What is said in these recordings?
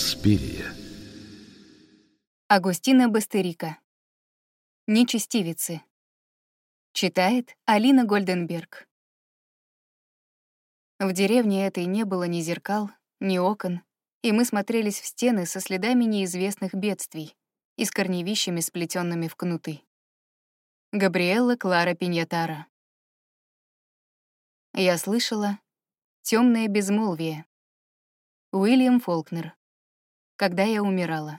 Инспирия. Агустина Бастерика. Нечестивицы. Читает Алина Гольденберг. В деревне этой не было ни зеркал, ни окон, и мы смотрелись в стены со следами неизвестных бедствий и с корневищами, сплетенными в кнуты. Габриэлла Клара Пиньятара. Я слышала темное безмолвие. Уильям Фолкнер. Когда я умирала.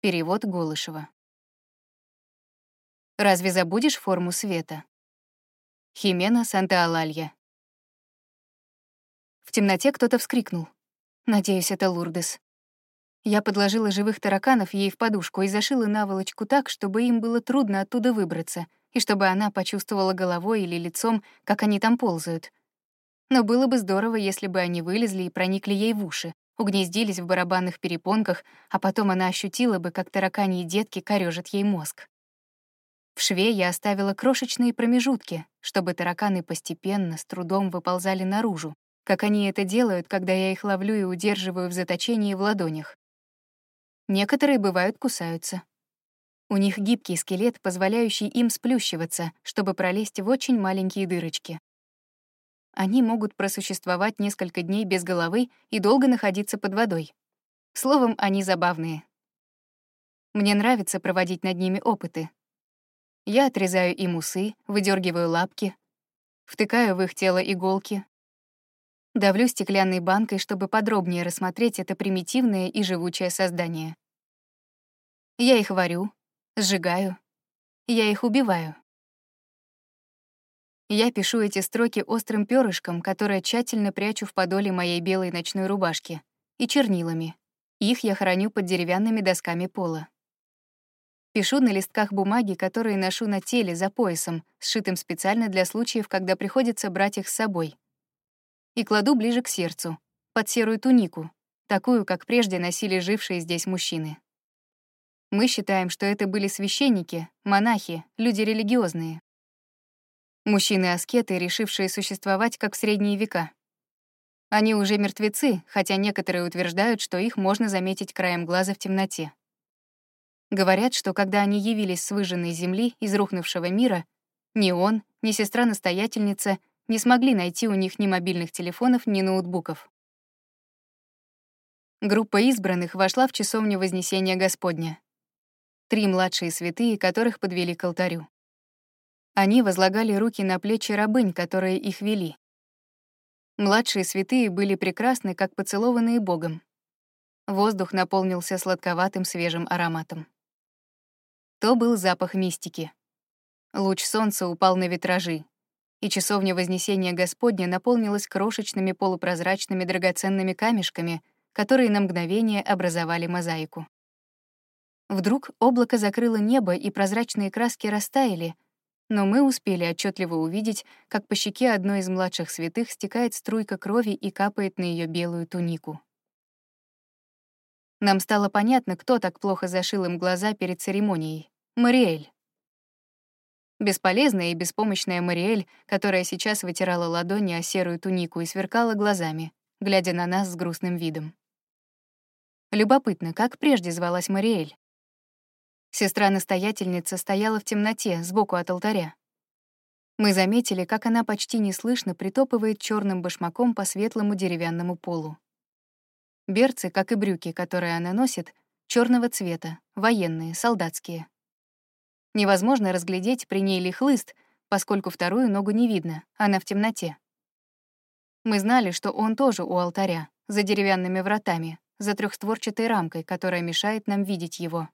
Перевод Голышева. Разве забудешь форму света? Химена Санта-Алалья. В темноте кто-то вскрикнул. Надеюсь, это Лурдес. Я подложила живых тараканов ей в подушку и зашила наволочку так, чтобы им было трудно оттуда выбраться, и чтобы она почувствовала головой или лицом, как они там ползают. Но было бы здорово, если бы они вылезли и проникли ей в уши, угнездились в барабанных перепонках, а потом она ощутила бы, как тараканьи детки корёжат ей мозг. В шве я оставила крошечные промежутки, чтобы тараканы постепенно, с трудом выползали наружу, как они это делают, когда я их ловлю и удерживаю в заточении в ладонях. Некоторые, бывают, кусаются. У них гибкий скелет, позволяющий им сплющиваться, чтобы пролезть в очень маленькие дырочки. Они могут просуществовать несколько дней без головы и долго находиться под водой. Словом, они забавные. Мне нравится проводить над ними опыты. Я отрезаю им усы, выдергиваю лапки, втыкаю в их тело иголки, Давлю стеклянной банкой, чтобы подробнее рассмотреть это примитивное и живучее создание. Я их варю, сжигаю, я их убиваю. Я пишу эти строки острым перышком, которое тщательно прячу в подоле моей белой ночной рубашки, и чернилами. Их я храню под деревянными досками пола. Пишу на листках бумаги, которые ношу на теле за поясом, сшитым специально для случаев, когда приходится брать их с собой и кладу ближе к сердцу, под серую тунику, такую, как прежде носили жившие здесь мужчины. Мы считаем, что это были священники, монахи, люди религиозные. Мужчины-аскеты, решившие существовать как в средние века. Они уже мертвецы, хотя некоторые утверждают, что их можно заметить краем глаза в темноте. Говорят, что когда они явились с выжженной земли из рухнувшего мира, ни он, ни сестра-настоятельница не смогли найти у них ни мобильных телефонов, ни ноутбуков. Группа избранных вошла в часовню Вознесения Господня. Три младшие святые, которых подвели к алтарю. Они возлагали руки на плечи рабынь, которые их вели. Младшие святые были прекрасны, как поцелованные Богом. Воздух наполнился сладковатым свежим ароматом. То был запах мистики. Луч солнца упал на витражи, и часовня Вознесения Господня наполнилась крошечными полупрозрачными драгоценными камешками, которые на мгновение образовали мозаику. Вдруг облако закрыло небо, и прозрачные краски растаяли, но мы успели отчетливо увидеть, как по щеке одной из младших святых стекает струйка крови и капает на ее белую тунику. Нам стало понятно, кто так плохо зашил им глаза перед церемонией. Мариэль. Бесполезная и беспомощная Мариэль, которая сейчас вытирала ладони о серую тунику и сверкала глазами, глядя на нас с грустным видом. Любопытно, как прежде звалась Мариэль? Сестра-настоятельница стояла в темноте, сбоку от алтаря. Мы заметили, как она почти неслышно притопывает черным башмаком по светлому деревянному полу. Берцы, как и брюки, которые она носит, черного цвета, военные, солдатские. Невозможно разглядеть при ней ли хлыст, поскольку вторую ногу не видно, она в темноте. Мы знали, что он тоже у алтаря, за деревянными вратами, за трехстворчатой рамкой, которая мешает нам видеть его.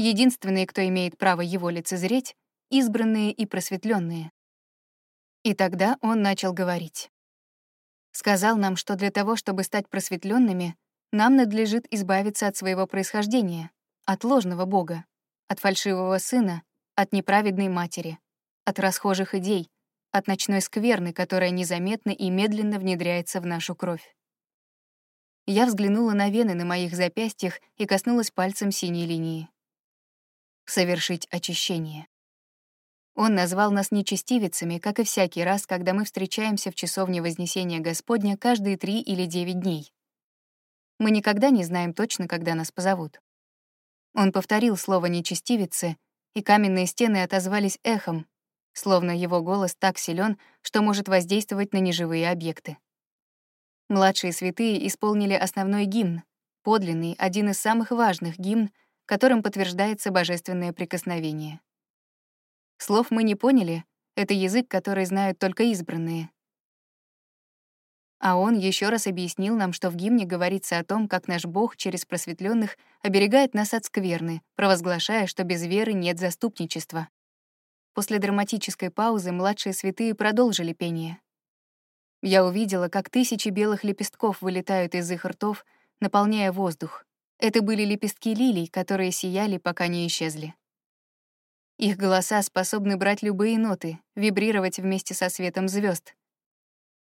Единственные, кто имеет право его лицезреть, — избранные и просветленные. И тогда он начал говорить. Сказал нам, что для того, чтобы стать просветленными, нам надлежит избавиться от своего происхождения, от ложного Бога, от фальшивого сына, от неправедной матери, от расхожих идей, от ночной скверны, которая незаметно и медленно внедряется в нашу кровь. Я взглянула на вены на моих запястьях и коснулась пальцем синей линии. Совершить очищение. Он назвал нас нечестивицами, как и всякий раз, когда мы встречаемся в часовне Вознесения Господня каждые три или девять дней. Мы никогда не знаем точно, когда нас позовут. Он повторил слово «нечестивицы», и каменные стены отозвались эхом, словно его голос так силен, что может воздействовать на неживые объекты. Младшие святые исполнили основной гимн, подлинный, один из самых важных гимн, которым подтверждается божественное прикосновение. Слов мы не поняли, это язык, который знают только избранные. А он еще раз объяснил нам, что в гимне говорится о том, как наш Бог через просветленных оберегает нас от скверны, провозглашая, что без веры нет заступничества. После драматической паузы младшие святые продолжили пение. Я увидела, как тысячи белых лепестков вылетают из их ртов, наполняя воздух. Это были лепестки лилий, которые сияли, пока не исчезли. Их голоса способны брать любые ноты, вибрировать вместе со светом звезд.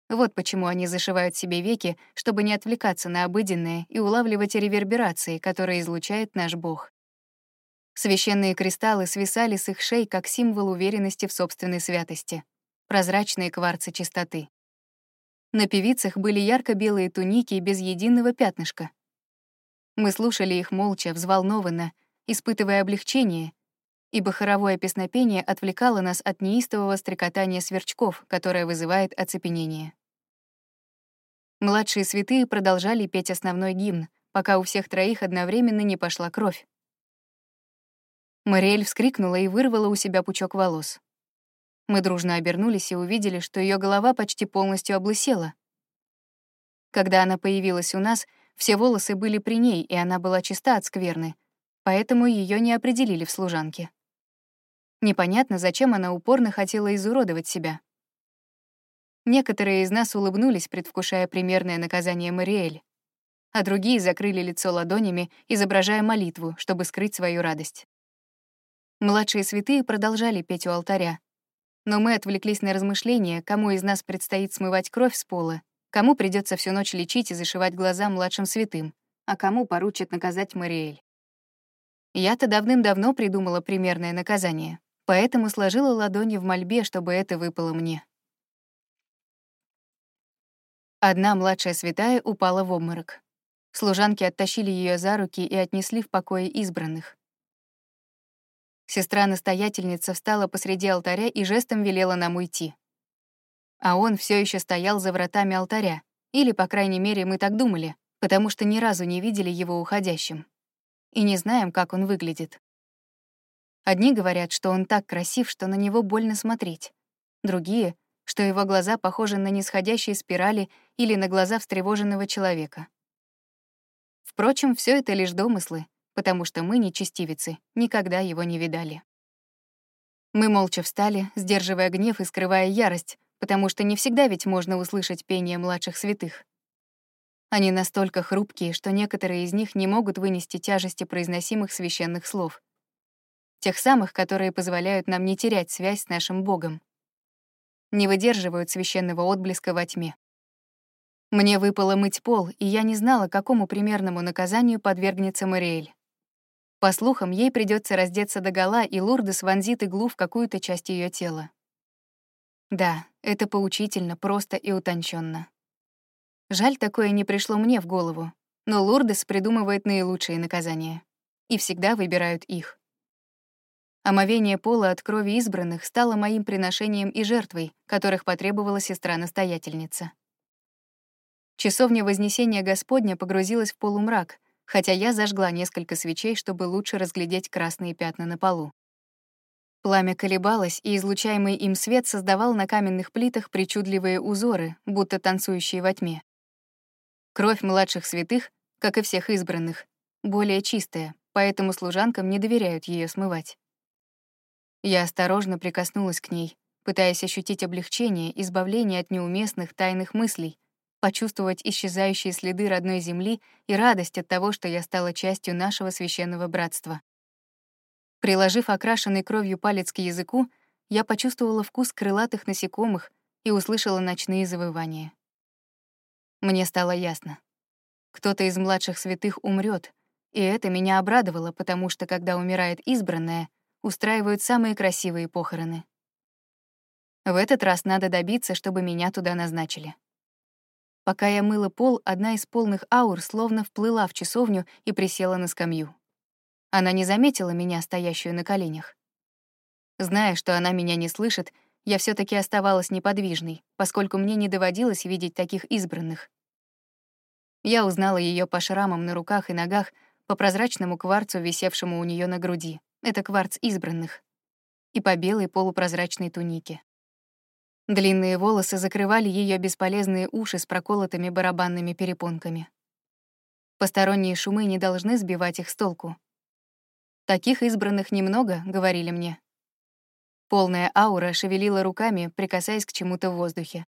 Вот почему они зашивают себе веки, чтобы не отвлекаться на обыденное и улавливать реверберации, которые излучает наш Бог. Священные кристаллы свисали с их шей как символ уверенности в собственной святости, прозрачные кварцы чистоты. На певицах были ярко-белые туники без единого пятнышка. Мы слушали их молча, взволнованно, испытывая облегчение, ибо хоровое песнопение отвлекало нас от неистового стрекотания сверчков, которое вызывает оцепенение. Младшие святые продолжали петь основной гимн, пока у всех троих одновременно не пошла кровь. Мариэль вскрикнула и вырвала у себя пучок волос. Мы дружно обернулись и увидели, что ее голова почти полностью облысела. Когда она появилась у нас, все волосы были при ней, и она была чиста от скверны, поэтому ее не определили в служанке. Непонятно, зачем она упорно хотела изуродовать себя. Некоторые из нас улыбнулись, предвкушая примерное наказание Мариэль, а другие закрыли лицо ладонями, изображая молитву, чтобы скрыть свою радость. Младшие святые продолжали петь у алтаря, но мы отвлеклись на размышления, кому из нас предстоит смывать кровь с пола, кому придется всю ночь лечить и зашивать глаза младшим святым, а кому поручат наказать Мариэль. Я-то давным-давно придумала примерное наказание, поэтому сложила ладони в мольбе, чтобы это выпало мне. Одна младшая святая упала в обморок. Служанки оттащили ее за руки и отнесли в покое избранных. Сестра-настоятельница встала посреди алтаря и жестом велела нам уйти. А он все еще стоял за вратами алтаря, или, по крайней мере, мы так думали, потому что ни разу не видели его уходящим. И не знаем, как он выглядит. Одни говорят, что он так красив, что на него больно смотреть. Другие, что его глаза похожи на нисходящие спирали или на глаза встревоженного человека. Впрочем, все это лишь домыслы, потому что мы, нечестивицы, никогда его не видали. Мы молча встали, сдерживая гнев и скрывая ярость, потому что не всегда ведь можно услышать пение младших святых. Они настолько хрупкие, что некоторые из них не могут вынести тяжести произносимых священных слов. Тех самых, которые позволяют нам не терять связь с нашим Богом. Не выдерживают священного отблеска во тьме. Мне выпало мыть пол, и я не знала, какому примерному наказанию подвергнется Мариэль. По слухам, ей придется раздеться догола, и Лурдес вонзит иглу в какую-то часть ее тела. Да, это поучительно, просто и утонченно. Жаль, такое не пришло мне в голову, но Лурдес придумывает наилучшие наказания. И всегда выбирают их. Омовение пола от крови избранных стало моим приношением и жертвой, которых потребовала сестра-настоятельница. Часовня Вознесения Господня погрузилась в полумрак, хотя я зажгла несколько свечей, чтобы лучше разглядеть красные пятна на полу. Пламя колебалось, и излучаемый им свет создавал на каменных плитах причудливые узоры, будто танцующие во тьме. Кровь младших святых, как и всех избранных, более чистая, поэтому служанкам не доверяют ее смывать. Я осторожно прикоснулась к ней, пытаясь ощутить облегчение, избавление от неуместных тайных мыслей, почувствовать исчезающие следы родной земли и радость от того, что я стала частью нашего священного братства. Приложив окрашенный кровью палец к языку, я почувствовала вкус крылатых насекомых и услышала ночные завывания. Мне стало ясно. Кто-то из младших святых умрет, и это меня обрадовало, потому что, когда умирает избранная, устраивают самые красивые похороны. В этот раз надо добиться, чтобы меня туда назначили. Пока я мыла пол, одна из полных аур словно вплыла в часовню и присела на скамью. Она не заметила меня, стоящую на коленях. Зная, что она меня не слышит, я все таки оставалась неподвижной, поскольку мне не доводилось видеть таких избранных. Я узнала ее по шрамам на руках и ногах, по прозрачному кварцу, висевшему у нее на груди. Это кварц избранных. И по белой полупрозрачной тунике. Длинные волосы закрывали ее бесполезные уши с проколотыми барабанными перепонками. Посторонние шумы не должны сбивать их с толку. «Таких избранных немного», — говорили мне. Полная аура шевелила руками, прикасаясь к чему-то в воздухе.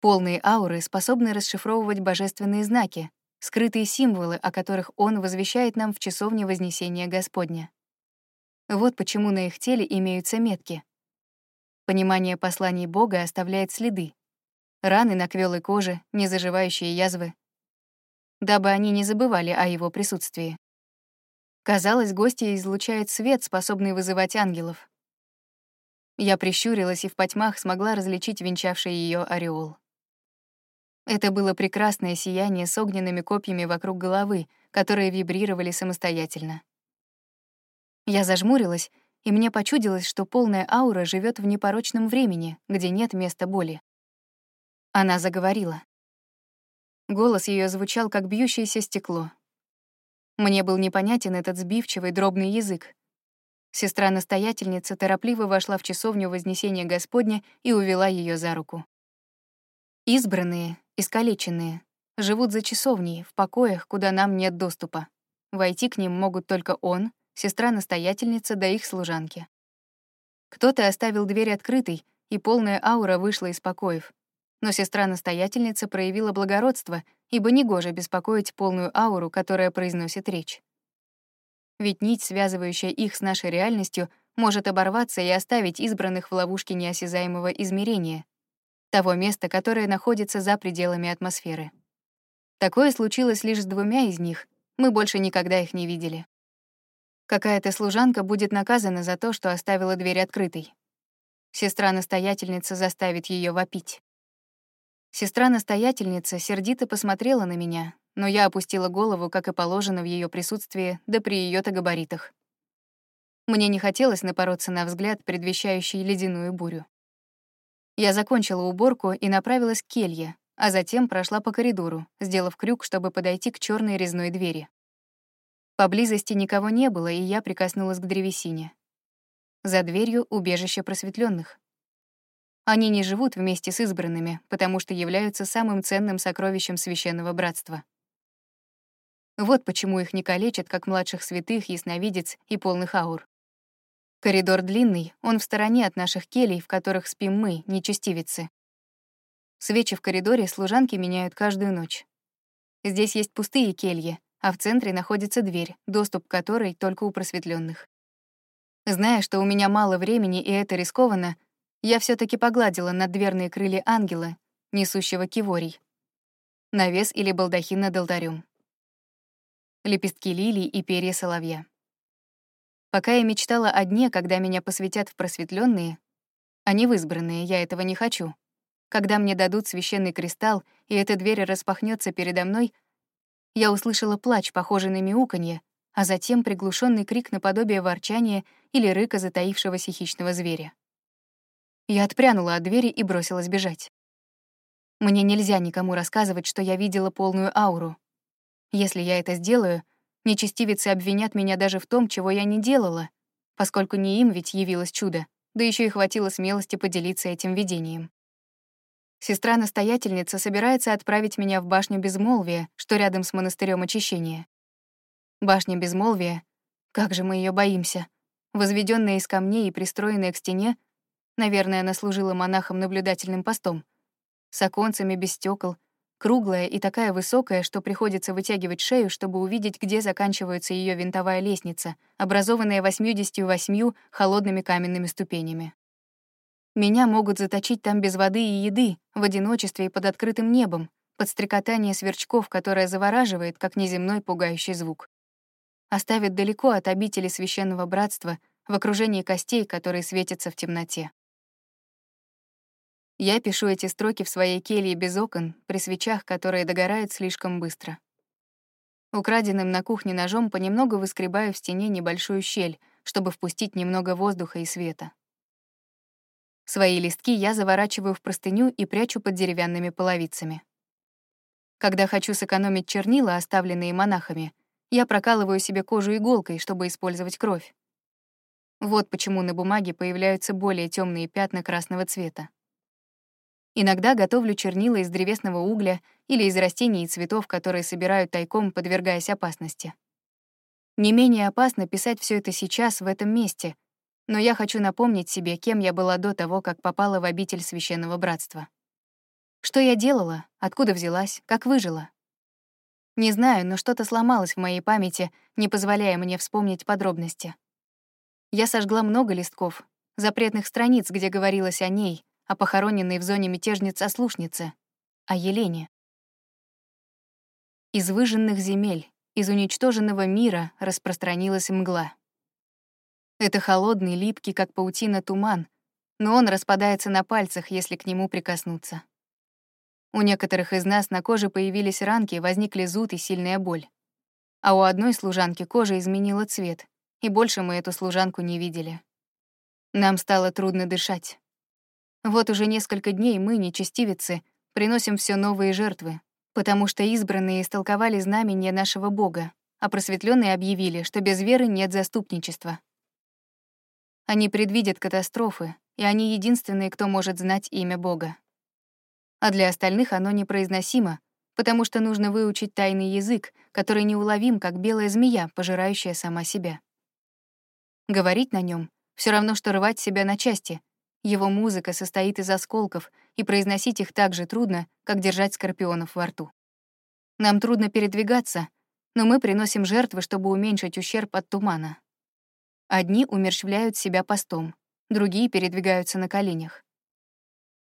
Полные ауры способны расшифровывать божественные знаки, скрытые символы, о которых он возвещает нам в часовне Вознесения Господня. Вот почему на их теле имеются метки. Понимание посланий Бога оставляет следы. Раны на квелой коже, незаживающие язвы. Дабы они не забывали о его присутствии. Казалось, гостья излучает свет, способный вызывать ангелов. Я прищурилась и в потьмах смогла различить венчавший ее ореол. Это было прекрасное сияние с огненными копьями вокруг головы, которые вибрировали самостоятельно. Я зажмурилась, и мне почудилось, что полная аура живет в непорочном времени, где нет места боли. Она заговорила. Голос ее звучал, как бьющееся стекло. Мне был непонятен этот сбивчивый, дробный язык. Сестра-настоятельница торопливо вошла в часовню Вознесения Господня и увела ее за руку. Избранные, искалеченные, живут за часовней, в покоях, куда нам нет доступа. Войти к ним могут только он, сестра-настоятельница да их служанки. Кто-то оставил дверь открытой, и полная аура вышла из покоев. Но сестра-настоятельница проявила благородство, ибо негоже беспокоить полную ауру, которая произносит речь. Ведь нить, связывающая их с нашей реальностью, может оборваться и оставить избранных в ловушке неосязаемого измерения, того места, которое находится за пределами атмосферы. Такое случилось лишь с двумя из них, мы больше никогда их не видели. Какая-то служанка будет наказана за то, что оставила дверь открытой. Сестра-настоятельница заставит ее вопить. Сестра-настоятельница сердито посмотрела на меня, но я опустила голову, как и положено в ее присутствии, да при ее то габаритах. Мне не хотелось напороться на взгляд, предвещающий ледяную бурю. Я закончила уборку и направилась к келье, а затем прошла по коридору, сделав крюк, чтобы подойти к черной резной двери. Поблизости никого не было, и я прикоснулась к древесине. За дверью — убежище просветленных. Они не живут вместе с избранными, потому что являются самым ценным сокровищем священного братства. Вот почему их не калечат, как младших святых, ясновидец и полных аур. Коридор длинный, он в стороне от наших келей, в которых спим мы, нечестивицы. Свечи в коридоре служанки меняют каждую ночь. Здесь есть пустые кельи, а в центре находится дверь, доступ к которой только у просветленных. Зная, что у меня мало времени и это рискованно, я все таки погладила над дверные крылья ангела, несущего киворий. Навес или балдахин над алтарем. Лепестки лилий и перья соловья. Пока я мечтала о дне, когда меня посвятят в просветленные, а не в избранные, я этого не хочу. Когда мне дадут священный кристалл, и эта дверь распахнется передо мной, я услышала плач, похожий на мяуканье, а затем приглушенный крик наподобие ворчания или рыка затаившегося хищного зверя. Я отпрянула от двери и бросилась бежать. Мне нельзя никому рассказывать, что я видела полную ауру. Если я это сделаю, Нечестивицы обвинят меня даже в том, чего я не делала, поскольку не им ведь явилось чудо, да еще и хватило смелости поделиться этим видением. Сестра-настоятельница собирается отправить меня в башню Безмолвия, что рядом с монастырем Очищения. Башня Безмолвия, как же мы ее боимся, возведенная из камней и пристроенная к стене, наверное, она служила монахам наблюдательным постом, с оконцами без стекол, Круглая и такая высокая, что приходится вытягивать шею, чтобы увидеть, где заканчивается ее винтовая лестница, образованная 88 холодными каменными ступенями. Меня могут заточить там без воды и еды, в одиночестве и под открытым небом, под стрекотание сверчков, которое завораживает, как неземной пугающий звук. Оставят далеко от обители священного братства, в окружении костей, которые светятся в темноте. Я пишу эти строки в своей келье без окон, при свечах, которые догорают слишком быстро. Украденным на кухне ножом понемногу выскребаю в стене небольшую щель, чтобы впустить немного воздуха и света. Свои листки я заворачиваю в простыню и прячу под деревянными половицами. Когда хочу сэкономить чернила, оставленные монахами, я прокалываю себе кожу иголкой, чтобы использовать кровь. Вот почему на бумаге появляются более темные пятна красного цвета. Иногда готовлю чернила из древесного угля или из растений и цветов, которые собирают тайком, подвергаясь опасности. Не менее опасно писать все это сейчас, в этом месте, но я хочу напомнить себе, кем я была до того, как попала в обитель Священного Братства. Что я делала, откуда взялась, как выжила. Не знаю, но что-то сломалось в моей памяти, не позволяя мне вспомнить подробности. Я сожгла много листков, запретных страниц, где говорилось о ней, о похороненной в зоне мятежниц-ослушнице, о Елене. Из выжженных земель, из уничтоженного мира распространилась мгла. Это холодный, липкий, как паутина, туман, но он распадается на пальцах, если к нему прикоснуться. У некоторых из нас на коже появились ранки, возникли зуд и сильная боль. А у одной служанки кожа изменила цвет, и больше мы эту служанку не видели. Нам стало трудно дышать. Вот уже несколько дней мы, нечестивицы, приносим все новые жертвы, потому что избранные истолковали знамения нашего Бога, а просветленные объявили, что без веры нет заступничества. Они предвидят катастрофы, и они единственные, кто может знать имя Бога. А для остальных оно непроизносимо, потому что нужно выучить тайный язык, который неуловим, как белая змея, пожирающая сама себя. Говорить на нем все равно, что рвать себя на части, его музыка состоит из осколков, и произносить их так же трудно, как держать скорпионов во рту. Нам трудно передвигаться, но мы приносим жертвы, чтобы уменьшить ущерб от тумана. Одни умерщвляют себя постом, другие передвигаются на коленях.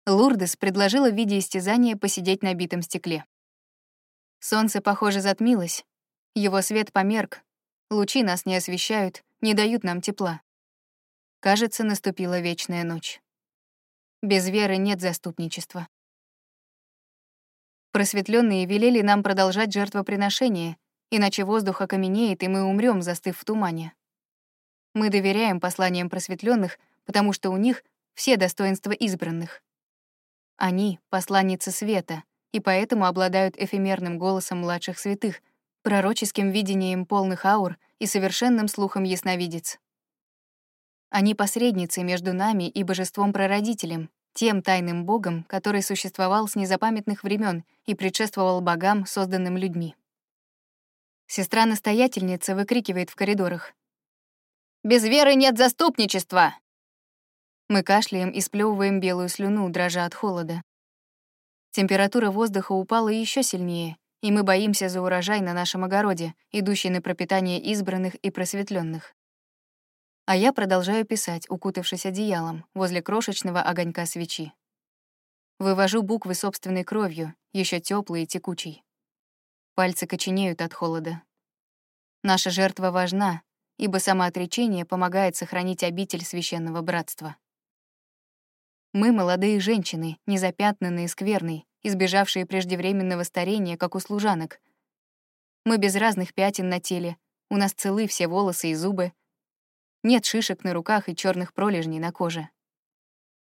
Лурдес предложила в виде истязания посидеть на битом стекле. Солнце, похоже, затмилось, его свет померк, лучи нас не освещают, не дают нам тепла. Кажется, наступила вечная ночь. Без веры нет заступничества. Просветленные велели нам продолжать жертвоприношение, иначе воздух окаменеет, и мы умрем, застыв в тумане. Мы доверяем посланиям просветленных, потому что у них все достоинства избранных. Они — посланницы света, и поэтому обладают эфемерным голосом младших святых, пророческим видением полных аур и совершенным слухом ясновидец. Они посредницы между нами и божеством-прародителем, тем тайным богом, который существовал с незапамятных времен и предшествовал богам, созданным людьми. Сестра-настоятельница выкрикивает в коридорах. «Без веры нет заступничества!» Мы кашляем и сплёвываем белую слюну, дрожа от холода. Температура воздуха упала еще сильнее, и мы боимся за урожай на нашем огороде, идущий на пропитание избранных и просветленных. А я продолжаю писать, укутавшись одеялом, возле крошечного огонька свечи. Вывожу буквы собственной кровью, еще теплые и текучей. Пальцы коченеют от холода. Наша жертва важна, ибо самоотречение помогает сохранить обитель священного братства. Мы — молодые женщины, незапятнанные скверной, избежавшие преждевременного старения, как у служанок. Мы без разных пятен на теле, у нас целы все волосы и зубы, нет шишек на руках и черных пролежней на коже.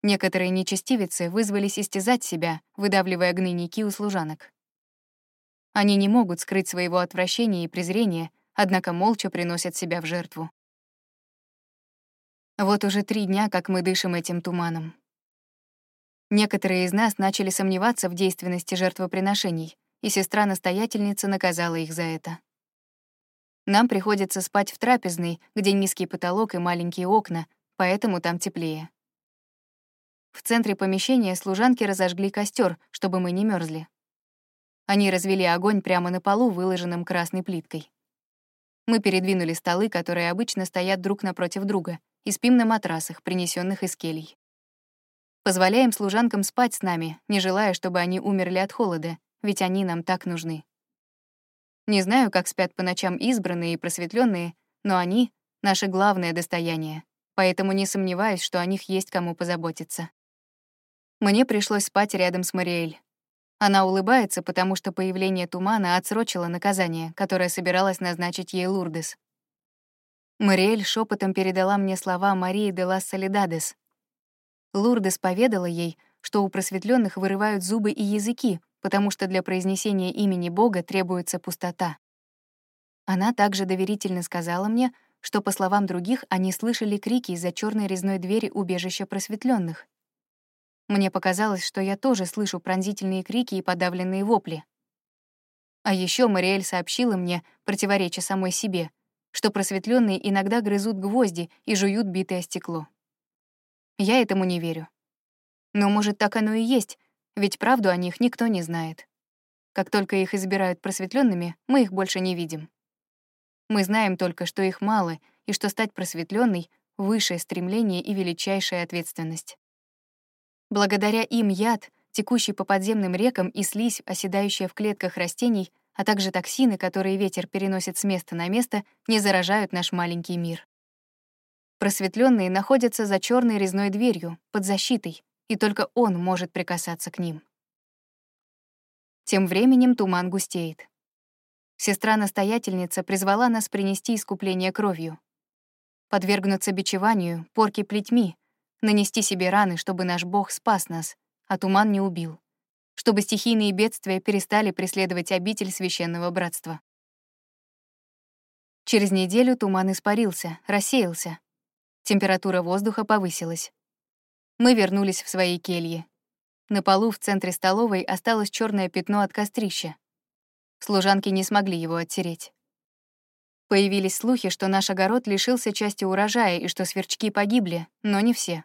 Некоторые нечестивицы вызвались истязать себя, выдавливая гнойники у служанок. Они не могут скрыть своего отвращения и презрения, однако молча приносят себя в жертву. Вот уже три дня, как мы дышим этим туманом. Некоторые из нас начали сомневаться в действенности жертвоприношений, и сестра-настоятельница наказала их за это. Нам приходится спать в трапезной, где низкий потолок и маленькие окна, поэтому там теплее. В центре помещения служанки разожгли костер, чтобы мы не мерзли. Они развели огонь прямо на полу, выложенном красной плиткой. Мы передвинули столы, которые обычно стоят друг напротив друга, и спим на матрасах, принесенных из келий. Позволяем служанкам спать с нами, не желая, чтобы они умерли от холода, ведь они нам так нужны. Не знаю, как спят по ночам избранные и просветленные, но они — наше главное достояние, поэтому не сомневаюсь, что о них есть кому позаботиться. Мне пришлось спать рядом с Мариэль. Она улыбается, потому что появление тумана отсрочило наказание, которое собиралась назначить ей Лурдес. Мариэль шепотом передала мне слова Марии де лас Солидадес. Лурдес поведала ей, что у просветленных вырывают зубы и языки, потому что для произнесения имени Бога требуется пустота. Она также доверительно сказала мне, что, по словам других, они слышали крики из-за черной резной двери убежища просветленных. Мне показалось, что я тоже слышу пронзительные крики и подавленные вопли. А еще Мариэль сообщила мне, противореча самой себе, что просветленные иногда грызут гвозди и жуют битое стекло. Я этому не верю. Но, может, так оно и есть, ведь правду о них никто не знает. Как только их избирают просветленными, мы их больше не видим. Мы знаем только, что их мало, и что стать просветленной — высшее стремление и величайшая ответственность. Благодаря им яд, текущий по подземным рекам и слизь, оседающая в клетках растений, а также токсины, которые ветер переносит с места на место, не заражают наш маленький мир. Просветленные находятся за черной резной дверью, под защитой, и только он может прикасаться к ним. Тем временем туман густеет. Сестра-настоятельница призвала нас принести искупление кровью. Подвергнуться бичеванию, порке плетьми, нанести себе раны, чтобы наш Бог спас нас, а туман не убил, чтобы стихийные бедствия перестали преследовать обитель священного братства. Через неделю туман испарился, рассеялся. Температура воздуха повысилась. Мы вернулись в свои кельи. На полу в центре столовой осталось черное пятно от кострища. Служанки не смогли его оттереть. Появились слухи, что наш огород лишился части урожая и что сверчки погибли, но не все.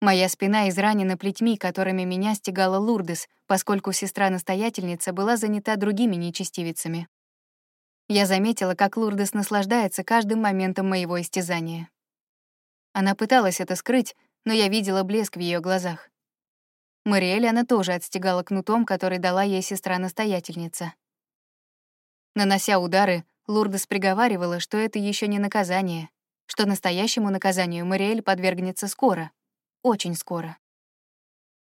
Моя спина изранена плетьми, которыми меня стегала Лурдес, поскольку сестра-настоятельница была занята другими нечестивицами. Я заметила, как Лурдес наслаждается каждым моментом моего истязания. Она пыталась это скрыть, но я видела блеск в ее глазах. Мариэль она тоже отстегала кнутом, который дала ей сестра-настоятельница. Нанося удары, Лурдес приговаривала, что это еще не наказание, что настоящему наказанию Мариэль подвергнется скоро, очень скоро.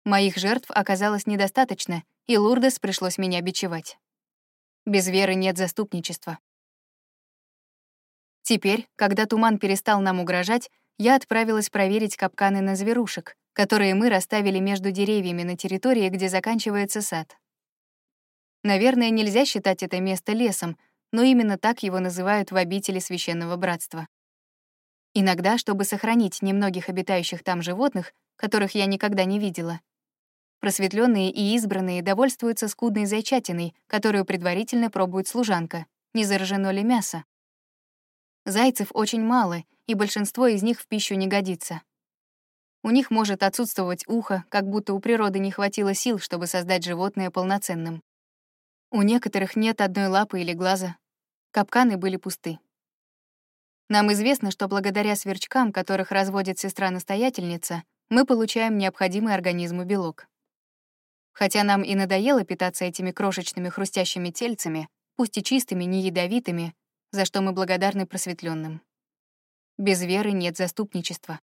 Моих жертв оказалось недостаточно, и Лурдес пришлось меня бичевать. Без веры нет заступничества. Теперь, когда туман перестал нам угрожать, я отправилась проверить капканы на зверушек, которые мы расставили между деревьями на территории, где заканчивается сад. Наверное, нельзя считать это место лесом, но именно так его называют в обители Священного Братства. Иногда, чтобы сохранить немногих обитающих там животных, которых я никогда не видела, просветленные и избранные довольствуются скудной зайчатиной, которую предварительно пробует служанка, не заражено ли мясо. Зайцев очень мало, и большинство из них в пищу не годится. У них может отсутствовать ухо, как будто у природы не хватило сил, чтобы создать животное полноценным. У некоторых нет одной лапы или глаза. Капканы были пусты. Нам известно, что благодаря сверчкам, которых разводит сестра-настоятельница, мы получаем необходимый организму белок. Хотя нам и надоело питаться этими крошечными хрустящими тельцами, пусть и чистыми, не ядовитыми, за что мы благодарны просветленным. Без веры нет заступничества.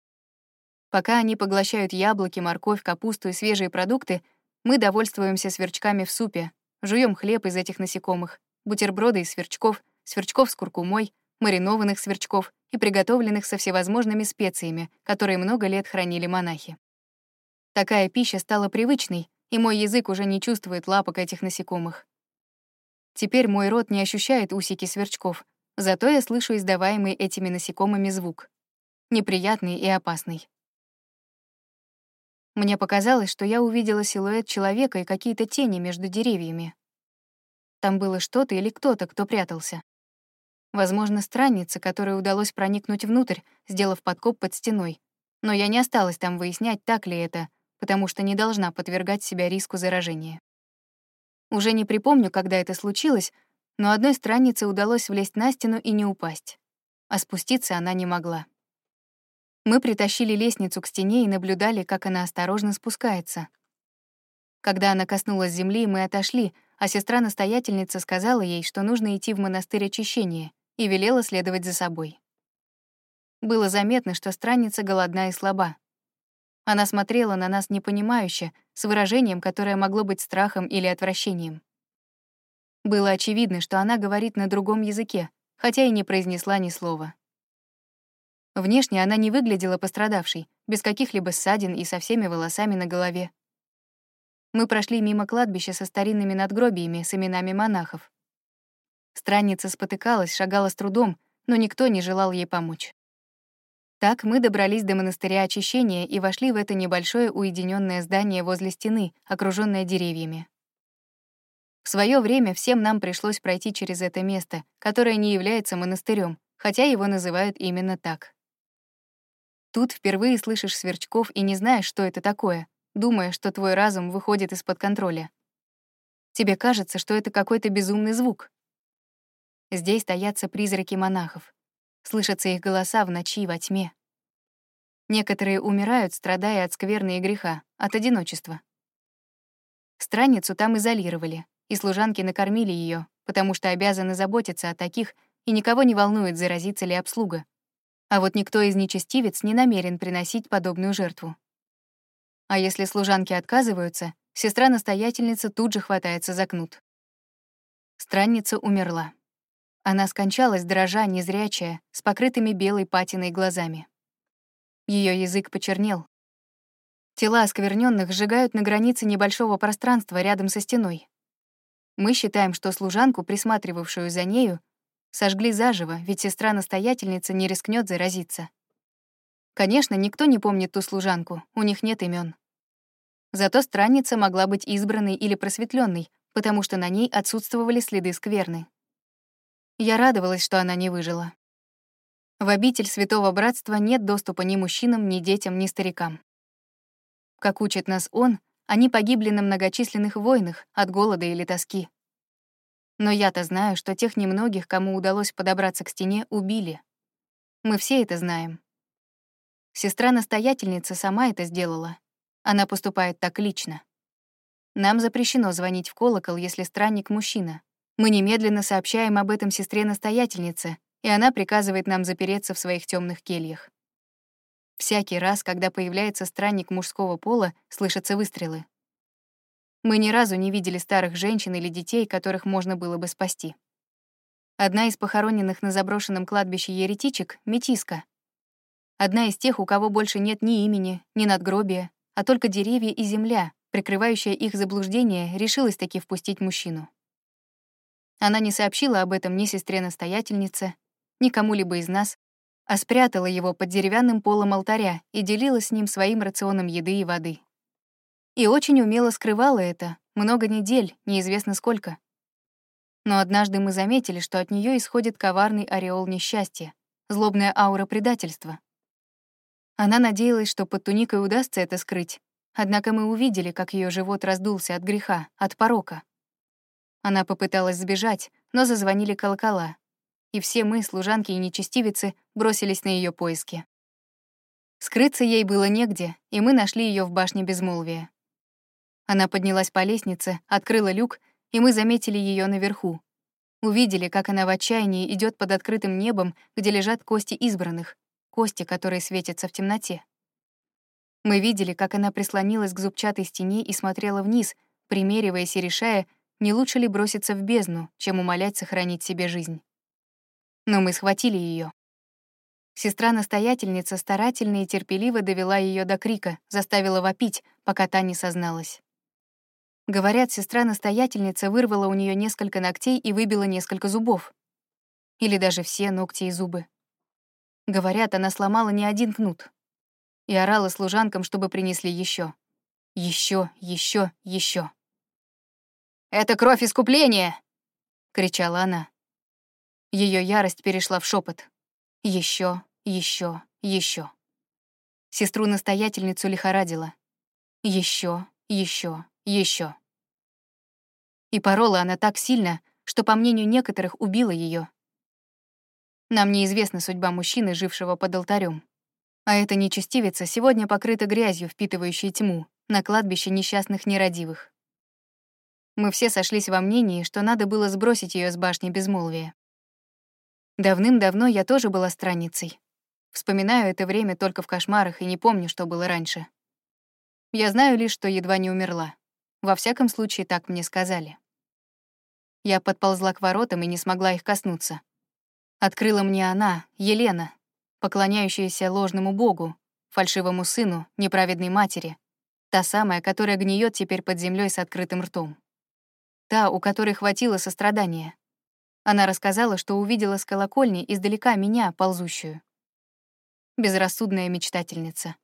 Пока они поглощают яблоки, морковь, капусту и свежие продукты, мы довольствуемся сверчками в супе, жуем хлеб из этих насекомых, бутерброды из сверчков, сверчков с куркумой, маринованных сверчков и приготовленных со всевозможными специями, которые много лет хранили монахи. Такая пища стала привычной, и мой язык уже не чувствует лапок этих насекомых. Теперь мой рот не ощущает усики сверчков, зато я слышу издаваемый этими насекомыми звук. Неприятный и опасный. Мне показалось, что я увидела силуэт человека и какие-то тени между деревьями. Там было что-то или кто-то, кто прятался. Возможно, странница, которой удалось проникнуть внутрь, сделав подкоп под стеной. Но я не осталась там выяснять, так ли это, потому что не должна подвергать себя риску заражения. Уже не припомню, когда это случилось, но одной страннице удалось влезть на стену и не упасть. А спуститься она не могла. Мы притащили лестницу к стене и наблюдали, как она осторожно спускается. Когда она коснулась земли, мы отошли, а сестра-настоятельница сказала ей, что нужно идти в монастырь очищения, и велела следовать за собой. Было заметно, что странница голодна и слаба. Она смотрела на нас непонимающе, с выражением, которое могло быть страхом или отвращением. Было очевидно, что она говорит на другом языке, хотя и не произнесла ни слова. Внешне она не выглядела пострадавшей, без каких-либо ссадин и со всеми волосами на голове. Мы прошли мимо кладбища со старинными надгробиями с именами монахов. Странница спотыкалась, шагала с трудом, но никто не желал ей помочь. Так мы добрались до монастыря очищения и вошли в это небольшое уединенное здание возле стены, окружённое деревьями. В свое время всем нам пришлось пройти через это место, которое не является монастырем, хотя его называют именно так. Тут впервые слышишь сверчков и не знаешь, что это такое, думая, что твой разум выходит из-под контроля. Тебе кажется, что это какой-то безумный звук. Здесь таятся призраки монахов. Слышатся их голоса в ночи во тьме. Некоторые умирают, страдая от скверны и греха, от одиночества. Странницу там изолировали, и служанки накормили ее, потому что обязаны заботиться о таких, и никого не волнует, заразится ли обслуга. А вот никто из нечестивец не намерен приносить подобную жертву. А если служанки отказываются, сестра-настоятельница тут же хватается за кнут. Странница умерла. Она скончалась, дрожа, незрячая, с покрытыми белой патиной глазами. Ее язык почернел. Тела оскверненных сжигают на границе небольшого пространства рядом со стеной. Мы считаем, что служанку, присматривавшую за нею, Сожгли заживо, ведь сестра-настоятельница не рискнет заразиться. Конечно, никто не помнит ту служанку, у них нет имен. Зато странница могла быть избранной или просветленной, потому что на ней отсутствовали следы скверны. Я радовалась, что она не выжила. В обитель Святого Братства нет доступа ни мужчинам, ни детям, ни старикам. Как учит нас он, они погибли на многочисленных войнах от голода или тоски. Но я-то знаю, что тех немногих, кому удалось подобраться к стене, убили. Мы все это знаем. Сестра-настоятельница сама это сделала. Она поступает так лично. Нам запрещено звонить в колокол, если странник — мужчина. Мы немедленно сообщаем об этом сестре-настоятельнице, и она приказывает нам запереться в своих темных кельях. Всякий раз, когда появляется странник мужского пола, слышатся выстрелы. Мы ни разу не видели старых женщин или детей, которых можно было бы спасти. Одна из похороненных на заброшенном кладбище еретичек — метиска. Одна из тех, у кого больше нет ни имени, ни надгробия, а только деревья и земля, прикрывающая их заблуждение, решилась таки впустить мужчину. Она не сообщила об этом ни сестре-настоятельнице, ни кому-либо из нас, а спрятала его под деревянным полом алтаря и делилась с ним своим рационом еды и воды. И очень умело скрывала это, много недель, неизвестно сколько. Но однажды мы заметили, что от нее исходит коварный ореол несчастья, злобная аура предательства. Она надеялась, что под туникой удастся это скрыть, однако мы увидели, как ее живот раздулся от греха, от порока. Она попыталась сбежать, но зазвонили колокола, и все мы, служанки и нечестивицы, бросились на ее поиски. Скрыться ей было негде, и мы нашли ее в башне безмолвия. Она поднялась по лестнице, открыла люк, и мы заметили ее наверху. Увидели, как она в отчаянии идет под открытым небом, где лежат кости избранных, кости, которые светятся в темноте. Мы видели, как она прислонилась к зубчатой стене и смотрела вниз, примериваясь и решая, не лучше ли броситься в бездну, чем умолять сохранить себе жизнь. Но мы схватили ее. Сестра-настоятельница старательно и терпеливо довела ее до крика, заставила вопить, пока та не созналась. Говорят, сестра-настоятельница вырвала у нее несколько ногтей и выбила несколько зубов. Или даже все ногти и зубы. Говорят, она сломала не один кнут. И орала служанкам, чтобы принесли еще, еще, еще, еще. «Это кровь искупления!» — кричала она. Ее ярость перешла в шепот. Еще, еще, еще. Сестру-настоятельницу лихорадила. Еще, еще, еще. И порола она так сильно, что, по мнению некоторых, убила ее. Нам неизвестна судьба мужчины, жившего под алтарем. А эта нечестивица сегодня покрыта грязью, впитывающей тьму, на кладбище несчастных нерадивых. Мы все сошлись во мнении, что надо было сбросить ее с башни безмолвия. Давным-давно я тоже была странницей. Вспоминаю это время только в кошмарах и не помню, что было раньше. Я знаю лишь, что едва не умерла. Во всяком случае, так мне сказали. Я подползла к воротам и не смогла их коснуться. Открыла мне она, Елена, поклоняющаяся ложному богу, фальшивому сыну, неправедной матери, та самая, которая гниет теперь под землей с открытым ртом. Та, у которой хватило сострадания. Она рассказала, что увидела с колокольни издалека меня, ползущую. Безрассудная мечтательница.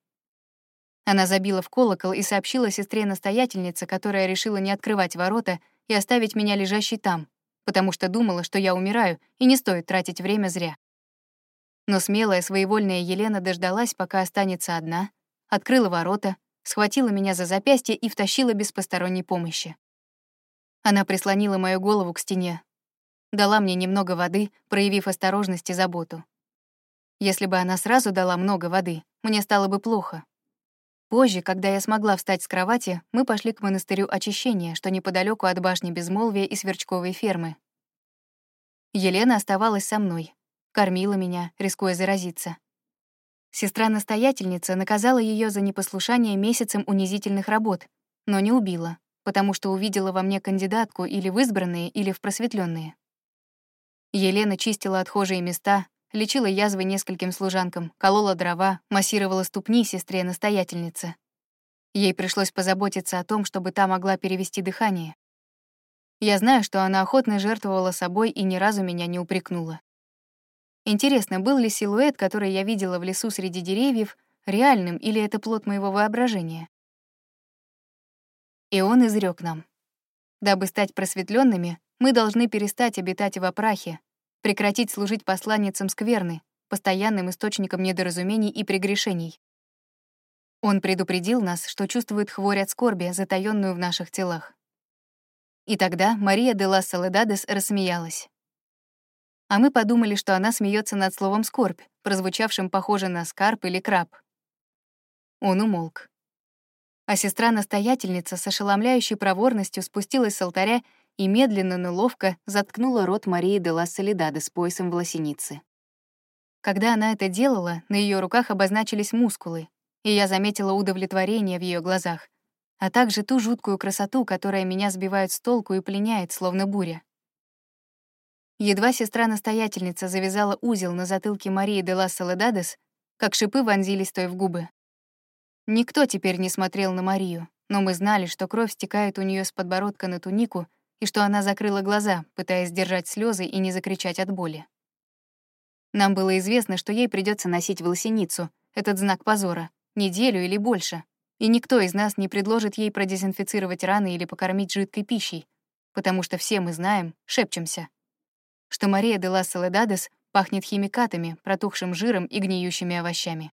Она забила в колокол и сообщила сестре-настоятельнице, которая решила не открывать ворота и оставить меня лежащей там, потому что думала, что я умираю, и не стоит тратить время зря. Но смелая, своевольная Елена дождалась, пока останется одна, открыла ворота, схватила меня за запястье и втащила без посторонней помощи. Она прислонила мою голову к стене, дала мне немного воды, проявив осторожность и заботу. Если бы она сразу дала много воды, мне стало бы плохо, Позже, когда я смогла встать с кровати, мы пошли к монастырю очищения, что неподалеку от башни Безмолвия и Сверчковой фермы. Елена оставалась со мной, кормила меня, рискуя заразиться. Сестра-настоятельница наказала ее за непослушание месяцем унизительных работ, но не убила, потому что увидела во мне кандидатку или в избранные, или в просветленные. Елена чистила отхожие места, лечила язвы нескольким служанкам, колола дрова, массировала ступни сестре-настоятельнице. Ей пришлось позаботиться о том, чтобы та могла перевести дыхание. Я знаю, что она охотно жертвовала собой и ни разу меня не упрекнула. Интересно, был ли силуэт, который я видела в лесу среди деревьев, реальным или это плод моего воображения? И он изрек нам. Дабы стать просветленными, мы должны перестать обитать в опрахе, прекратить служить посланницам скверны, постоянным источником недоразумений и прегрешений. Он предупредил нас, что чувствует хворь от скорби, затаённую в наших телах. И тогда Мария де ла Соледадес рассмеялась. А мы подумали, что она смеется над словом «скорбь», прозвучавшим похоже на «скарп» или «краб». Он умолк. А сестра-настоятельница с ошеломляющей проворностью спустилась с алтаря и медленно, но ловко заткнула рот Марии де ла Солидады с поясом волосеницы. Когда она это делала, на ее руках обозначились мускулы, и я заметила удовлетворение в ее глазах, а также ту жуткую красоту, которая меня сбивает с толку и пленяет, словно буря. Едва сестра-настоятельница завязала узел на затылке Марии де ла Соледадес, как шипы вонзились той в губы. Никто теперь не смотрел на Марию, но мы знали, что кровь стекает у нее с подбородка на тунику, и что она закрыла глаза, пытаясь сдержать слезы и не закричать от боли. Нам было известно, что ей придется носить волосеницу, этот знак позора, неделю или больше, и никто из нас не предложит ей продезинфицировать раны или покормить жидкой пищей, потому что все мы знаем, шепчемся, что Мария де ла пахнет химикатами, протухшим жиром и гниющими овощами.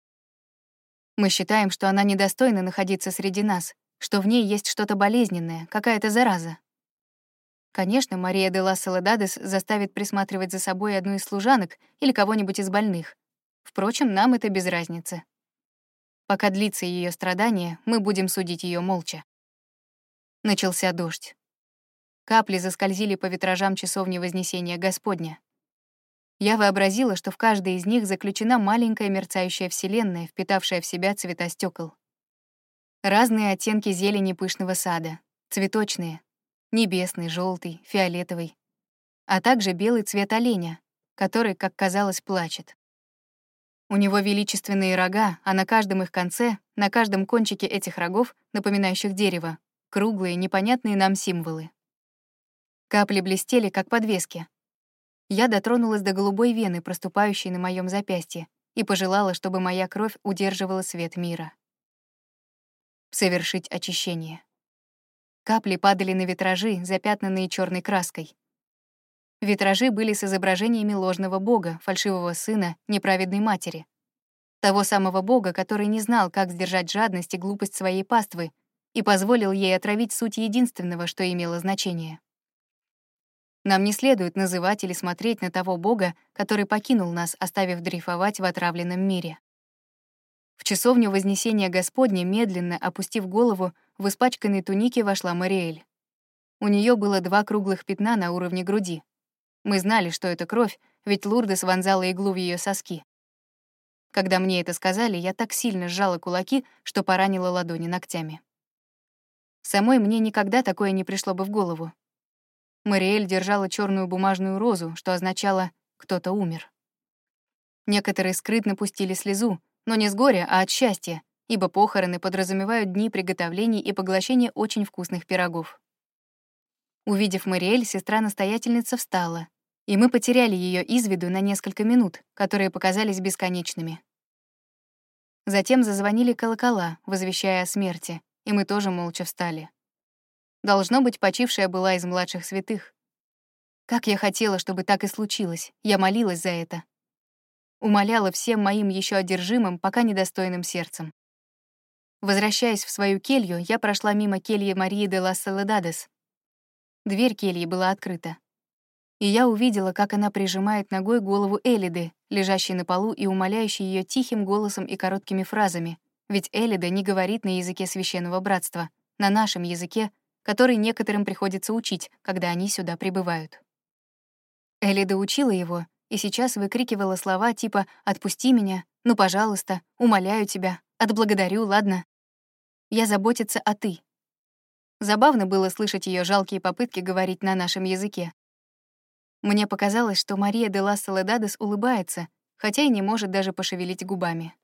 Мы считаем, что она недостойна находиться среди нас, что в ней есть что-то болезненное, какая-то зараза. Конечно, Мария де ла Соледадес заставит присматривать за собой одну из служанок или кого-нибудь из больных. Впрочем, нам это без разницы. Пока длится ее страдание, мы будем судить ее молча. Начался дождь. Капли заскользили по витражам часовни Вознесения Господня. Я вообразила, что в каждой из них заключена маленькая мерцающая вселенная, впитавшая в себя цвета стекол. Разные оттенки зелени пышного сада, цветочные, небесный, желтый, фиолетовый, а также белый цвет оленя, который, как казалось, плачет. У него величественные рога, а на каждом их конце, на каждом кончике этих рогов, напоминающих дерево, круглые, непонятные нам символы. Капли блестели, как подвески. Я дотронулась до голубой вены, проступающей на моем запястье, и пожелала, чтобы моя кровь удерживала свет мира. Совершить очищение. Капли падали на витражи, запятнанные черной краской. Витражи были с изображениями ложного бога, фальшивого сына, неправедной матери. Того самого бога, который не знал, как сдержать жадность и глупость своей паствы и позволил ей отравить суть единственного, что имело значение. Нам не следует называть или смотреть на того бога, который покинул нас, оставив дрейфовать в отравленном мире. В часовню Вознесения Господня, медленно опустив голову, в испачканной тунике вошла Мариэль. У нее было два круглых пятна на уровне груди. Мы знали, что это кровь, ведь Лурдес вонзала иглу в ее соски. Когда мне это сказали, я так сильно сжала кулаки, что поранила ладони ногтями. Самой мне никогда такое не пришло бы в голову. Мариэль держала черную бумажную розу, что означало «кто-то умер». Некоторые скрытно пустили слезу, но не с горя, а от счастья, ибо похороны подразумевают дни приготовлений и поглощения очень вкусных пирогов. Увидев Мариэль, сестра-настоятельница встала, и мы потеряли ее из виду на несколько минут, которые показались бесконечными. Затем зазвонили колокола, возвещая о смерти, и мы тоже молча встали. Должно быть, почившая была из младших святых. Как я хотела, чтобы так и случилось, я молилась за это. Умоляла всем моим еще одержимым, пока недостойным сердцем. Возвращаясь в свою келью, я прошла мимо кельи Марии де лас Соледадес. Дверь кельи была открыта и я увидела, как она прижимает ногой голову Элиды, лежащей на полу и умоляющей ее тихим голосом и короткими фразами, ведь Элида не говорит на языке священного братства, на нашем языке, который некоторым приходится учить, когда они сюда прибывают. Элида учила его и сейчас выкрикивала слова типа «отпусти меня», «ну, пожалуйста», «умоляю тебя», «отблагодарю», «ладно». «Я заботиться о ты». Забавно было слышать ее жалкие попытки говорить на нашем языке, мне показалось, что Мария де ла Соледадес улыбается, хотя и не может даже пошевелить губами.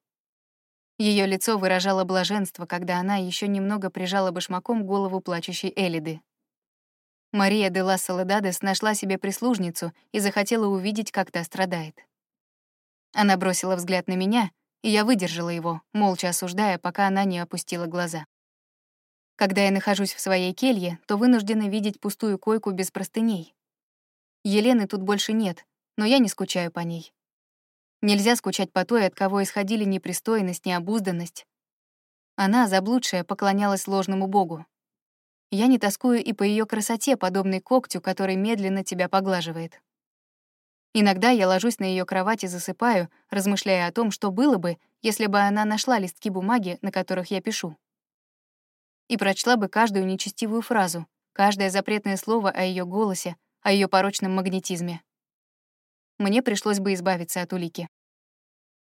Ее лицо выражало блаженство, когда она еще немного прижала башмаком голову плачущей Элиды. Мария де ла Соледадес нашла себе прислужницу и захотела увидеть, как та страдает. Она бросила взгляд на меня, и я выдержала его, молча осуждая, пока она не опустила глаза. Когда я нахожусь в своей келье, то вынуждена видеть пустую койку без простыней. Елены тут больше нет, но я не скучаю по ней. Нельзя скучать по той, от кого исходили непристойность, необузданность. Она, заблудшая, поклонялась ложному богу. Я не тоскую и по ее красоте, подобной когтю, который медленно тебя поглаживает. Иногда я ложусь на ее кровать и засыпаю, размышляя о том, что было бы, если бы она нашла листки бумаги, на которых я пишу. И прочла бы каждую нечестивую фразу, каждое запретное слово о ее голосе, о ее порочном магнетизме. Мне пришлось бы избавиться от улики.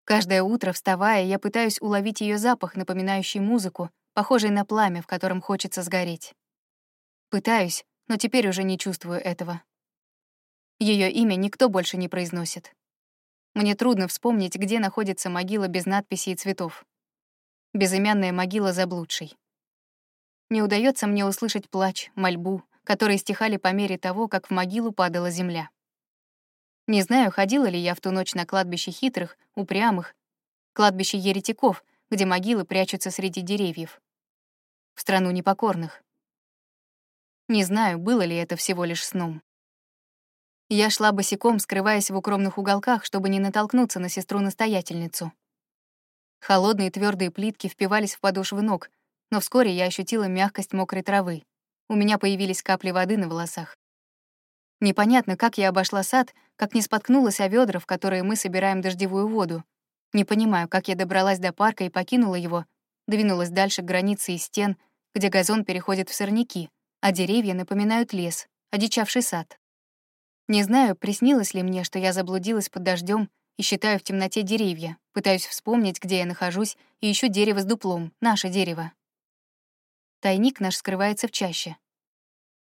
Каждое утро, вставая, я пытаюсь уловить ее запах, напоминающий музыку, похожий на пламя, в котором хочется сгореть. Пытаюсь, но теперь уже не чувствую этого. Ее имя никто больше не произносит. Мне трудно вспомнить, где находится могила без надписи и цветов. Безымянная могила заблудшей. Не удается мне услышать плач, мольбу, которые стихали по мере того, как в могилу падала земля. Не знаю, ходила ли я в ту ночь на кладбище хитрых, упрямых, кладбище еретиков, где могилы прячутся среди деревьев. В страну непокорных. Не знаю, было ли это всего лишь сном. Я шла босиком, скрываясь в укромных уголках, чтобы не натолкнуться на сестру-настоятельницу. Холодные твердые плитки впивались в подошвы ног, но вскоре я ощутила мягкость мокрой травы. У меня появились капли воды на волосах. Непонятно, как я обошла сад, как не споткнулась о ведра, в которые мы собираем дождевую воду. Не понимаю, как я добралась до парка и покинула его, двинулась дальше к границе из стен, где газон переходит в сорняки, а деревья напоминают лес, одичавший сад. Не знаю, приснилось ли мне, что я заблудилась под дождем и считаю в темноте деревья, пытаюсь вспомнить, где я нахожусь, и ищу дерево с дуплом, наше дерево. Тайник наш скрывается в чаще.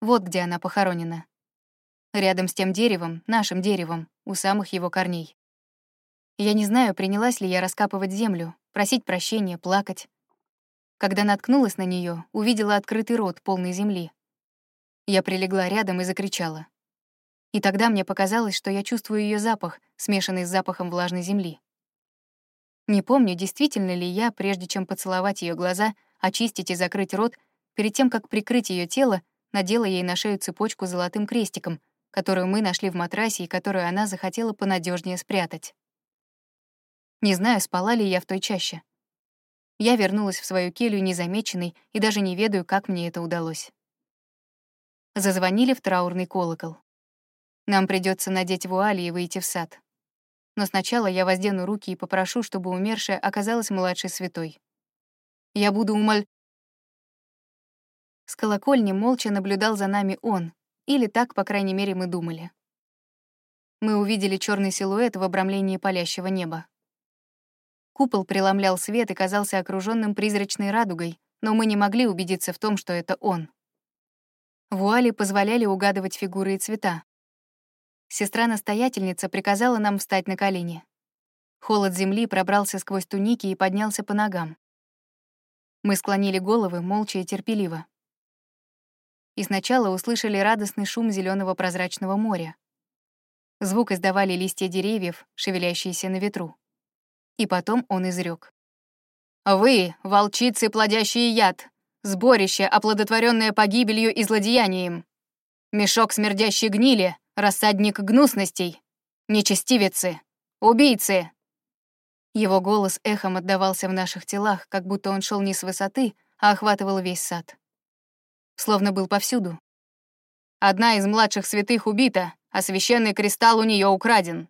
Вот где она похоронена. Рядом с тем деревом, нашим деревом, у самых его корней. Я не знаю, принялась ли я раскапывать землю, просить прощения, плакать. Когда наткнулась на нее, увидела открытый рот, полный земли. Я прилегла рядом и закричала. И тогда мне показалось, что я чувствую ее запах, смешанный с запахом влажной земли. Не помню, действительно ли я, прежде чем поцеловать ее глаза, очистить и закрыть рот, Перед тем, как прикрыть ее тело, надела ей на шею цепочку с золотым крестиком, которую мы нашли в матрасе и которую она захотела понадежнее спрятать. Не знаю, спала ли я в той чаще. Я вернулась в свою келью незамеченной и даже не ведаю, как мне это удалось. Зазвонили в траурный колокол. Нам придется надеть вуали и выйти в сад. Но сначала я воздену руки и попрошу, чтобы умершая оказалась младшей святой. Я буду умоль... С колокольни молча наблюдал за нами он, или так, по крайней мере, мы думали. Мы увидели черный силуэт в обрамлении палящего неба. Купол преломлял свет и казался окруженным призрачной радугой, но мы не могли убедиться в том, что это он. Вуали позволяли угадывать фигуры и цвета. Сестра-настоятельница приказала нам встать на колени. Холод земли пробрался сквозь туники и поднялся по ногам. Мы склонили головы, молча и терпеливо. И сначала услышали радостный шум зеленого прозрачного моря. Звук издавали листья деревьев, шевелящиеся на ветру. И потом он изрек: «Вы, волчицы, плодящие яд, сборище, оплодотворенное погибелью и злодеянием, мешок смердящей гнили, рассадник гнусностей, нечестивицы, убийцы, его голос эхом отдавался в наших телах, как будто он шел не с высоты, а охватывал весь сад. Словно был повсюду. Одна из младших святых убита, а священный кристалл у нее украден.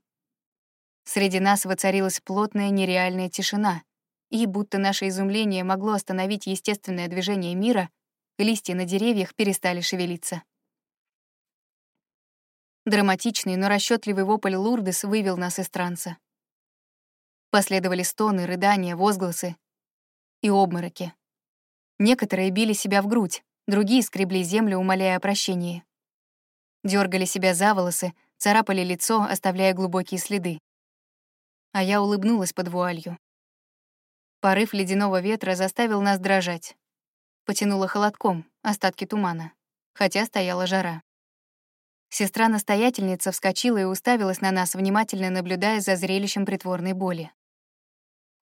Среди нас воцарилась плотная нереальная тишина, и, будто наше изумление могло остановить естественное движение мира, листья на деревьях перестали шевелиться. Драматичный, но расчетливый вопль Лурдес вывел нас из транса. Последовали стоны, рыдания, возгласы и обмороки. Некоторые били себя в грудь, другие скребли землю, умоляя о прощении. Дергали себя за волосы, царапали лицо, оставляя глубокие следы. А я улыбнулась под вуалью. Порыв ледяного ветра заставил нас дрожать. Потянуло холодком, остатки тумана, хотя стояла жара. Сестра-настоятельница вскочила и уставилась на нас, внимательно наблюдая за зрелищем притворной боли.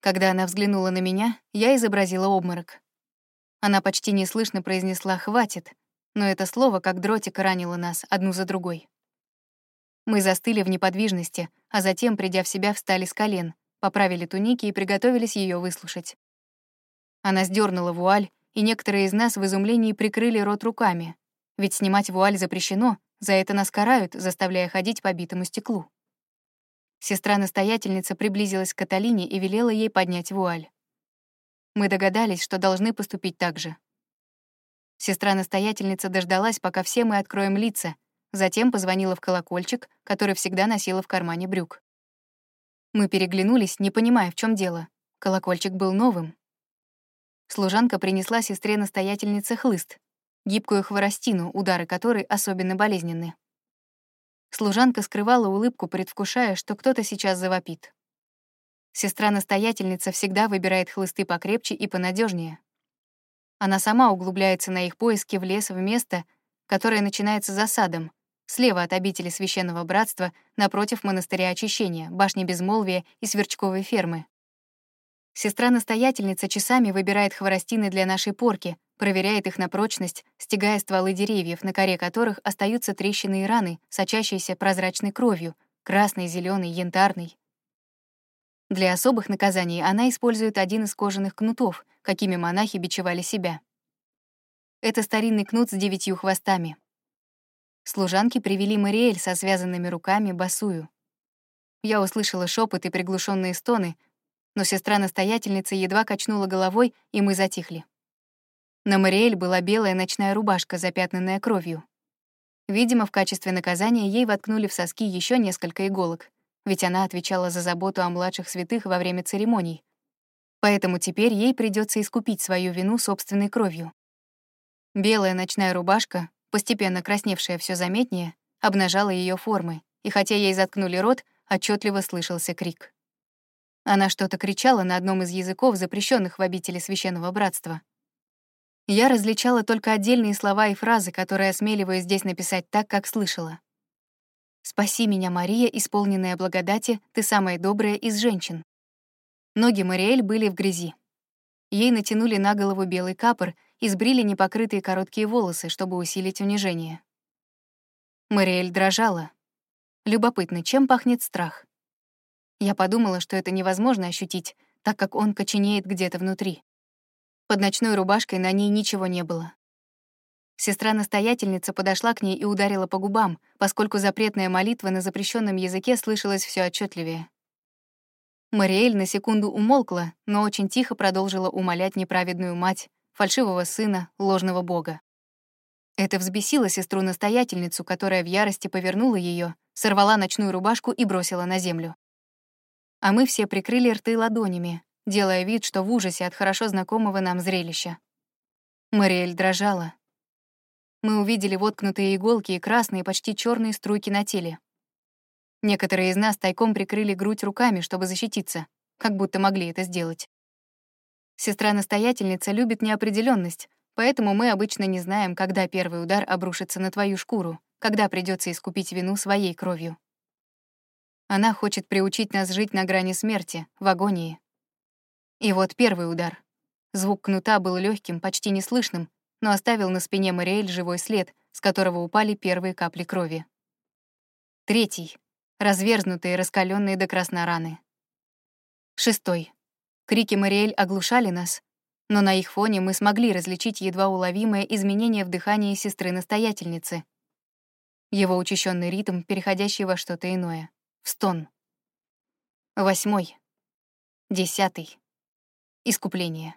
Когда она взглянула на меня, я изобразила обморок. Она почти неслышно произнесла «хватит», но это слово, как дротик, ранило нас одну за другой. Мы застыли в неподвижности, а затем, придя в себя, встали с колен, поправили туники и приготовились ее выслушать. Она сдернула вуаль, и некоторые из нас в изумлении прикрыли рот руками, ведь снимать вуаль запрещено, за это нас карают, заставляя ходить по битому стеклу. Сестра-настоятельница приблизилась к Каталине и велела ей поднять вуаль. Мы догадались, что должны поступить так же. Сестра-настоятельница дождалась, пока все мы откроем лица, затем позвонила в колокольчик, который всегда носила в кармане брюк. Мы переглянулись, не понимая, в чем дело. Колокольчик был новым. Служанка принесла сестре-настоятельнице хлыст, гибкую хворостину, удары которой особенно болезненны. Служанка скрывала улыбку, предвкушая, что кто-то сейчас завопит. Сестра-настоятельница всегда выбирает хлысты покрепче и понадежнее. Она сама углубляется на их поиски в лес в место, которое начинается засадом, слева от обители Священного Братства, напротив монастыря Очищения, башни Безмолвия и Сверчковой фермы. Сестра-настоятельница часами выбирает хворостины для нашей порки, проверяет их на прочность, стягая стволы деревьев, на коре которых остаются трещины и раны, сочащиеся прозрачной кровью, красной, зеленой, янтарной. Для особых наказаний она использует один из кожаных кнутов, какими монахи бичевали себя. Это старинный кнут с девятью хвостами. Служанки привели Мариэль со связанными руками босую. Я услышала шепот и приглушенные стоны, но сестра-настоятельница едва качнула головой, и мы затихли. На Мариэль была белая ночная рубашка, запятнанная кровью. Видимо, в качестве наказания ей воткнули в соски еще несколько иголок, ведь она отвечала за заботу о младших святых во время церемоний. Поэтому теперь ей придется искупить свою вину собственной кровью. Белая ночная рубашка, постепенно красневшая все заметнее, обнажала ее формы, и хотя ей заткнули рот, отчетливо слышался крик. Она что-то кричала на одном из языков, запрещенных в обители Священного Братства. Я различала только отдельные слова и фразы, которые осмеливаюсь здесь написать так, как слышала. «Спаси меня, Мария, исполненная благодати, ты самая добрая из женщин». Ноги Мариэль были в грязи. Ей натянули на голову белый капор и сбрили непокрытые короткие волосы, чтобы усилить унижение. Мариэль дрожала. Любопытно, чем пахнет страх? Я подумала, что это невозможно ощутить, так как он коченеет где-то внутри. Под ночной рубашкой на ней ничего не было. Сестра-настоятельница подошла к ней и ударила по губам, поскольку запретная молитва на запрещенном языке слышалась все отчетливее. Мариэль на секунду умолкла, но очень тихо продолжила умолять неправедную мать, фальшивого сына, ложного бога. Это взбесило сестру-настоятельницу, которая в ярости повернула ее, сорвала ночную рубашку и бросила на землю. А мы все прикрыли рты ладонями, делая вид, что в ужасе от хорошо знакомого нам зрелища. Мариэль дрожала. Мы увидели воткнутые иголки и красные, почти черные струйки на теле. Некоторые из нас тайком прикрыли грудь руками, чтобы защититься, как будто могли это сделать. Сестра-настоятельница любит неопределенность, поэтому мы обычно не знаем, когда первый удар обрушится на твою шкуру, когда придется искупить вину своей кровью. Она хочет приучить нас жить на грани смерти, в агонии. И вот первый удар. Звук кнута был легким, почти неслышным, но оставил на спине Мариэль живой след, с которого упали первые капли крови. Третий. Разверзнутые, раскаленные до красна раны. Шестой. Крики Мариэль оглушали нас, но на их фоне мы смогли различить едва уловимое изменение в дыхании сестры-настоятельницы. Его учащенный ритм, переходящий во что-то иное в стон. Восьмой. Десятый. Искупление.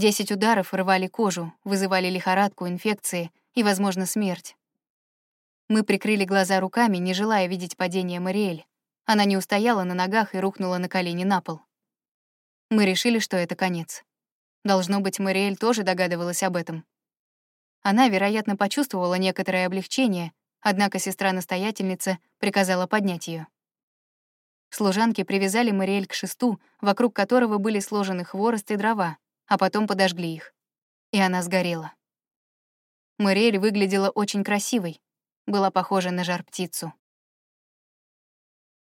Десять ударов рвали кожу, вызывали лихорадку, инфекции и, возможно, смерть. Мы прикрыли глаза руками, не желая видеть падение Мариэль. Она не устояла на ногах и рухнула на колени на пол. Мы решили, что это конец. Должно быть, Мариэль тоже догадывалась об этом. Она, вероятно, почувствовала некоторое облегчение, однако сестра-настоятельница приказала поднять ее. Служанки привязали Мариэль к шесту, вокруг которого были сложены хворост и дрова, а потом подожгли их. И она сгорела. Мариэль выглядела очень красивой, была похожа на жар-птицу.